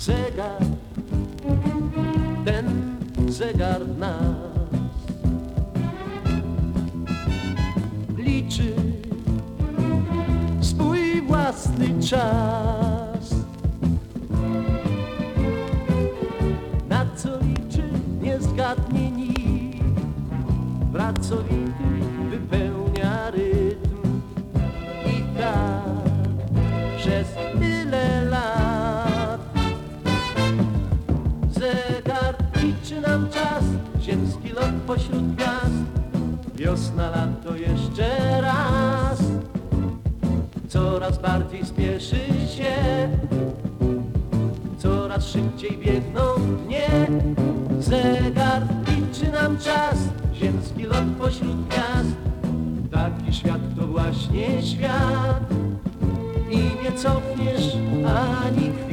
zegar, ten zegar nas liczy swój własny czas. Na co liczy, nie zgadnie nikt. Pracowity wypełnia rytm i tak przez tyle liczy nam czas, ziemski lot pośród gwiazd. Wiosna, lato jeszcze raz. Coraz bardziej spieszy się, coraz szybciej biegną dnie. Zegar liczy nam czas, ziemski lot pośród gwiazd. Taki świat to właśnie świat i nie cofniesz ani chwili,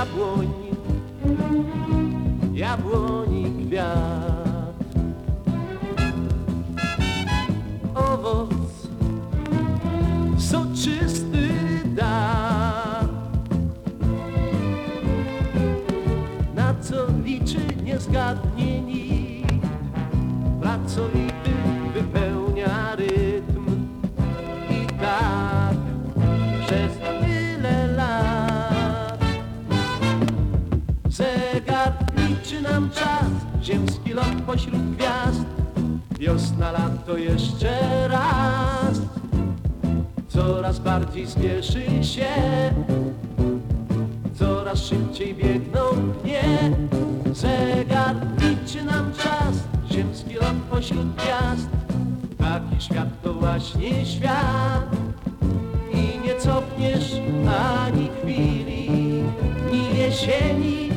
Jabłoni, jabłoni kwiat, owoc soczysty da. Na co liczy nie zgadnie Zegar liczy nam czas, ziemski lot pośród gwiazd, wiosna, lato jeszcze raz. Coraz bardziej spieszy się, coraz szybciej biegną dnie. Zegar liczy nam czas, ziemski lot pośród gwiazd. Taki świat to właśnie świat i nie cofniesz ani chwili, ni jesieni,